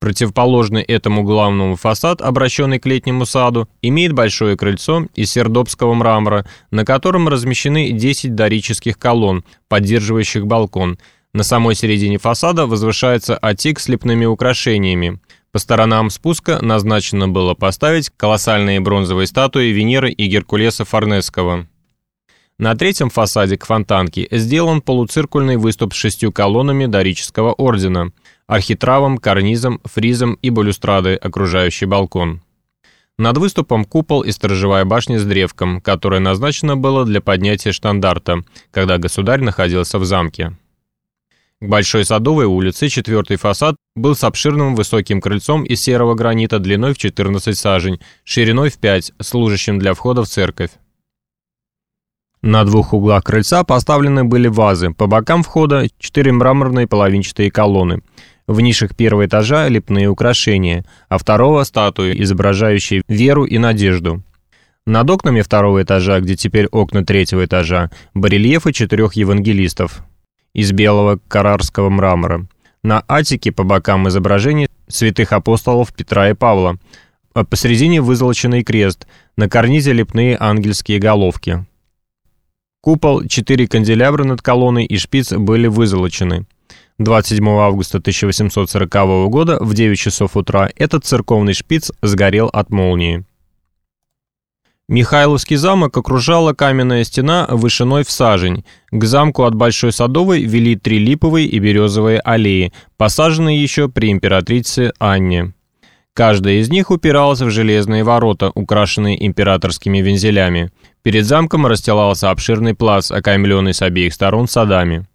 Противоположный этому главному фасад, обращенный к летнему саду, имеет большое крыльцо из сердобского мрамора, на котором размещены 10 дорических колонн, поддерживающих балкон. На самой середине фасада возвышается отик с лепными украшениями. По сторонам спуска назначено было поставить колоссальные бронзовые статуи Венеры и Геркулеса Форнесского. На третьем фасаде к фонтанке сделан полуциркульный выступ с шестью колоннами дорического ордена – архитравом, карнизом, фризом и балюстрадой, окружающий балкон. Над выступом купол и сторожевая башня с древком, которое назначено было для поднятия штандарта, когда государь находился в замке. К Большой Садовой улице четвертый фасад был с обширным высоким крыльцом из серого гранита длиной в 14 сажень, шириной в 5, служащим для входа в церковь. На двух углах крыльца поставлены были вазы, по бокам входа четыре мраморные половинчатые колонны – в нишах первого этажа лепные украшения, а второго — статуи, изображающие веру и надежду. Над окнами второго этажа, где теперь окна третьего этажа, барельефы четырех евангелистов из белого карарского мрамора. На атике по бокам изображений святых апостолов Петра и Павла, а посередине вызолоченный крест, на карнизе лепные ангельские головки. Купол, четыре канделябра над колонной и шпиц были вызолочены. 27 августа 1840 года в 9 часов утра этот церковный шпиц сгорел от молнии. Михайловский замок окружала каменная стена вышиной в сажень. К замку от Большой Садовой вели три липовые и березовые аллеи, посаженные еще при императрице Анне. Каждая из них упиралась в железные ворота, украшенные императорскими вензелями. Перед замком расстилался обширный плац, окаймленный с обеих сторон садами.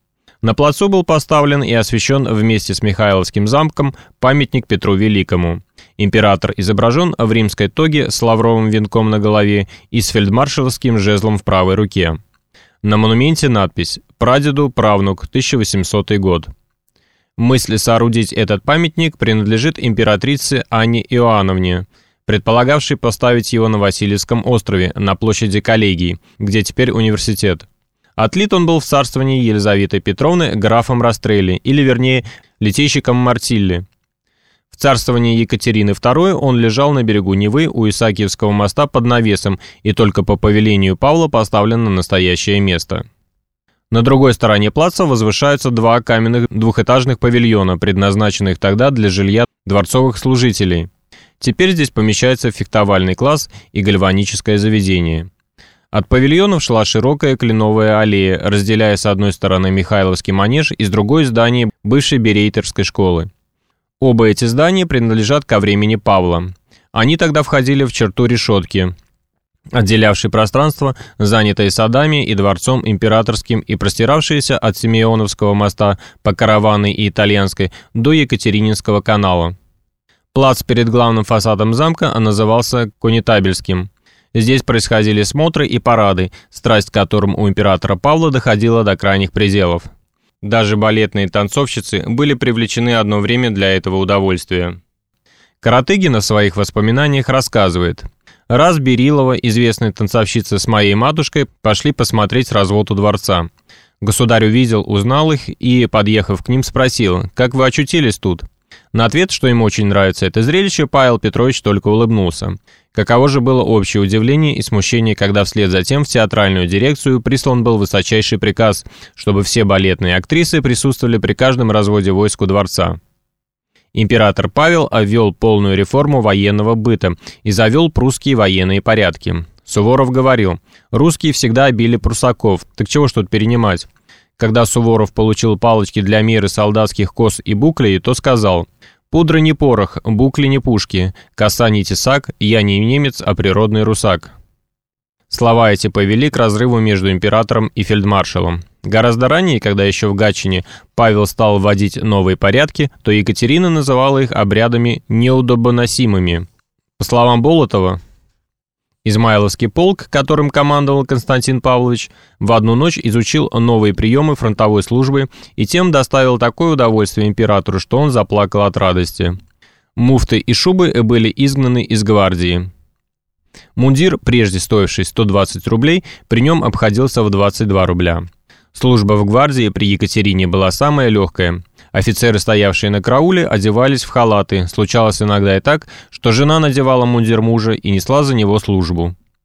На плацу был поставлен и освящен вместе с Михайловским замком памятник Петру Великому. Император изображен в римской тоге с лавровым венком на голове и с фельдмаршаловским жезлом в правой руке. На монументе надпись «Прадеду, правнук, 1800 год». Мысль соорудить этот памятник принадлежит императрице Анне Иоанновне, предполагавшей поставить его на Васильевском острове, на площади коллегии, где теперь университет. Отлит он был в царствовании Елизаветы Петровны графом Растрелли, или вернее, летейщиком Мартилли. В царствовании Екатерины II он лежал на берегу Невы у Исаакиевского моста под навесом и только по повелению Павла поставлен на настоящее место. На другой стороне плаца возвышаются два каменных двухэтажных павильона, предназначенных тогда для жилья дворцовых служителей. Теперь здесь помещается фехтовальный класс и гальваническое заведение. От павильонов шла широкая кленовая аллея, разделяя с одной стороны Михайловский манеж и с другой здание бывшей Берейтерской школы. Оба эти здания принадлежат ко времени Павла. Они тогда входили в черту решетки, отделявшей пространство, занятое садами и дворцом императорским и простиравшееся от Симеоновского моста по Караванной и Итальянской до Екатерининского канала. Плац перед главным фасадом замка назывался Конетабельским – Здесь происходили смотры и парады, страсть к которым у императора Павла доходила до крайних пределов. Даже балетные танцовщицы были привлечены одно время для этого удовольствия. Каратыгина в своих воспоминаниях рассказывает. Раз Берилова, известная танцовщица с моей матушкой, пошли посмотреть развод у дворца. Государь увидел, узнал их и, подъехав к ним, спросил, «Как вы очутились тут?» На ответ, что ему очень нравится это зрелище, Павел Петрович только улыбнулся. Каково же было общее удивление и смущение, когда вслед за тем в театральную дирекцию прислан был высочайший приказ, чтобы все балетные актрисы присутствовали при каждом разводе войск у дворца. Император Павел обвел полную реформу военного быта и завел прусские военные порядки. Суворов говорил, русские всегда обили прусаков, так чего ж тут перенимать? Когда Суворов получил палочки для меры солдатских кос и буклей, то сказал «Пудра не порох, букли не пушки, коса не тесак, я не немец, а природный русак». Слова эти повели к разрыву между императором и фельдмаршалом. Гораздо ранее, когда еще в Гатчине Павел стал вводить новые порядки, то Екатерина называла их обрядами неудобоносимыми. По словам Болотова, Измайловский полк, которым командовал Константин Павлович, в одну ночь изучил новые приемы фронтовой службы и тем доставил такое удовольствие императору, что он заплакал от радости. Муфты и шубы были изгнаны из гвардии. Мундир, прежде стоивший 120 рублей, при нем обходился в 22 рубля. Служба в гвардии при Екатерине была самая легкая. Офицеры, стоявшие на карауле, одевались в халаты. Случалось иногда и так, что жена надевала мундир мужа и несла за него службу.